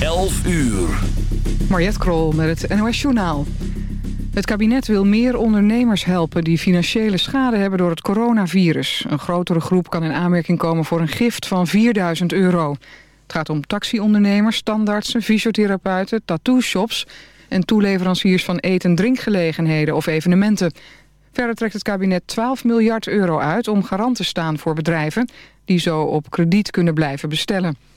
11 uur. Mariette Krol met het NOS Journaal. Het kabinet wil meer ondernemers helpen die financiële schade hebben door het coronavirus. Een grotere groep kan in aanmerking komen voor een gift van 4000 euro. Het gaat om taxiondernemers, standaardsen, fysiotherapeuten, tattoo-shops... en toeleveranciers van eet- en drinkgelegenheden of evenementen. Verder trekt het kabinet 12 miljard euro uit om garant te staan voor bedrijven... die zo op krediet kunnen blijven bestellen.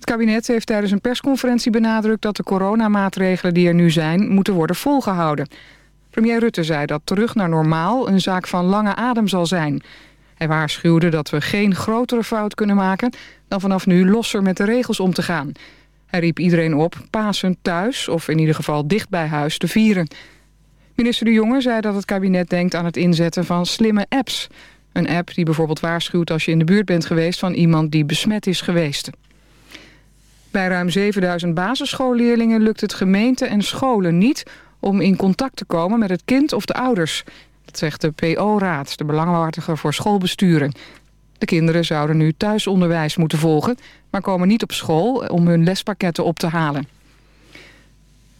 Het kabinet heeft tijdens een persconferentie benadrukt dat de coronamaatregelen die er nu zijn moeten worden volgehouden. Premier Rutte zei dat terug naar normaal een zaak van lange adem zal zijn. Hij waarschuwde dat we geen grotere fout kunnen maken dan vanaf nu losser met de regels om te gaan. Hij riep iedereen op Pasen thuis of in ieder geval dicht bij huis te vieren. Minister De Jonge zei dat het kabinet denkt aan het inzetten van slimme apps. Een app die bijvoorbeeld waarschuwt als je in de buurt bent geweest van iemand die besmet is geweest. Bij ruim 7000 basisschoolleerlingen lukt het gemeente en scholen niet... om in contact te komen met het kind of de ouders. Dat zegt de PO-raad, de belangwaardiger voor schoolbesturen. De kinderen zouden nu thuisonderwijs moeten volgen... maar komen niet op school om hun lespakketten op te halen.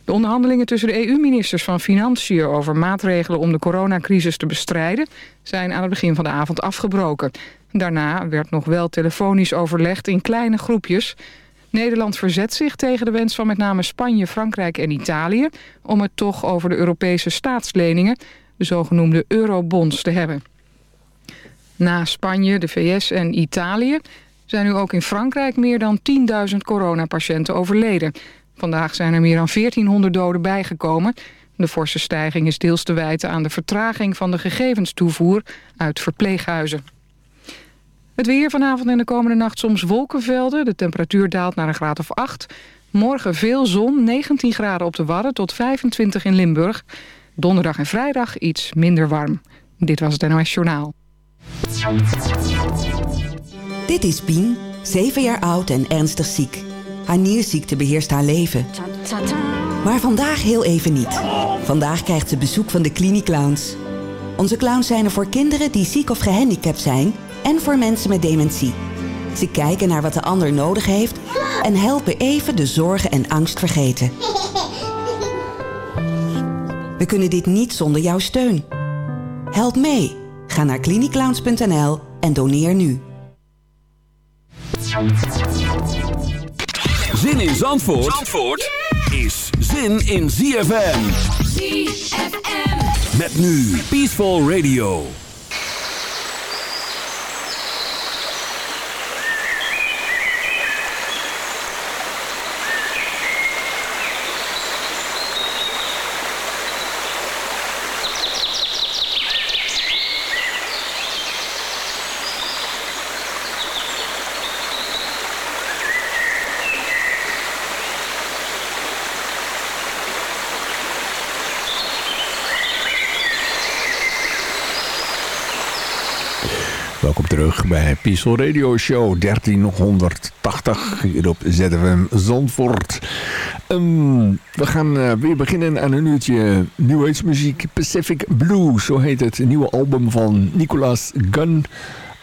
De onderhandelingen tussen de EU-ministers van Financiën... over maatregelen om de coronacrisis te bestrijden... zijn aan het begin van de avond afgebroken. Daarna werd nog wel telefonisch overlegd in kleine groepjes... Nederland verzet zich tegen de wens van met name Spanje, Frankrijk en Italië... om het toch over de Europese staatsleningen, de zogenoemde eurobonds, te hebben. Na Spanje, de VS en Italië zijn nu ook in Frankrijk meer dan 10.000 coronapatiënten overleden. Vandaag zijn er meer dan 1400 doden bijgekomen. De forse stijging is deels te wijten aan de vertraging van de gegevenstoevoer uit verpleeghuizen. Het weer vanavond en de komende nacht soms wolkenvelden. De temperatuur daalt naar een graad of 8. Morgen veel zon, 19 graden op de Wadden tot 25 in Limburg. Donderdag en vrijdag iets minder warm. Dit was het NOS Journaal. Dit is Pien, 7 jaar oud en ernstig ziek. Haar nierziekte beheerst haar leven. Maar vandaag heel even niet. Vandaag krijgt ze bezoek van de Cliniclowns. Onze clowns zijn er voor kinderen die ziek of gehandicapt zijn en voor mensen met dementie. Ze kijken naar wat de ander nodig heeft en helpen even de zorgen en angst vergeten. We kunnen dit niet zonder jouw steun. Help mee. Ga naar cliniclowns.nl en doneer nu. Zin in Zandvoort, Zandvoort is zin in ZFM. ZFM. Met nu Peaceful Radio. Welkom terug bij Peaceful Radio Show 1380 hier op ZFM Zandvoort. Um, we gaan uh, weer beginnen aan een uurtje New Age muziek. Pacific Blue, zo heet het nieuwe album van Nicolas Gunn.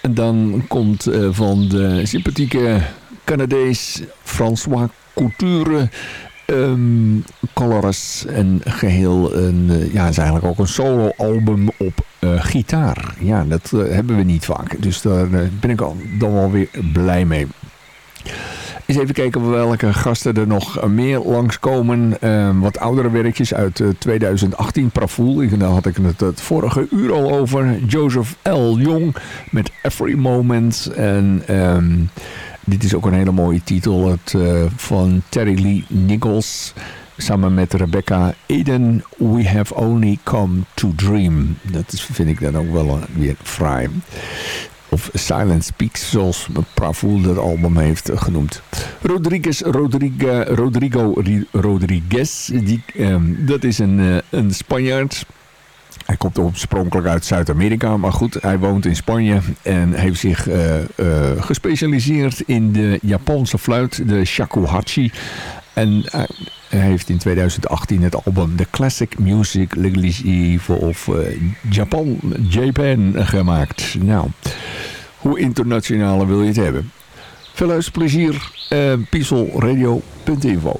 En dan komt uh, van de sympathieke Canadees François Couture... Um, Colors en geheel een, uh, ja, is eigenlijk ook een solo album op uh, gitaar. Ja, dat uh, hebben we niet vaak. Dus daar ben ik al, dan wel weer blij mee. Eens even kijken welke gasten er nog meer langskomen. Uh, wat oudere werkjes uit 2018. Pravoel, daar had ik het het vorige uur al over. Joseph L. Jong met Every Moment. En... Um, dit is ook een hele mooie titel. Het, uh, van Terry Lee Nichols. Samen met Rebecca Eden. We have only come to dream. Dat vind ik dan ook wel weer fraai. Of Silent Speaks, zoals Pravoel dat album heeft genoemd. Rodriguez, Rodrigo, Rodriguez. Die, um, dat is een, uh, een Spanjaard. Hij komt oorspronkelijk uit Zuid-Amerika, maar goed, hij woont in Spanje en heeft zich uh, uh, gespecialiseerd in de Japanse fluit, de shakuhachi. En hij heeft in 2018 het album The Classic Music Legacy of Japan, Japan gemaakt. Nou, hoe internationaal wil je het hebben? Veel luisterplezier. Uh, pieselradio.info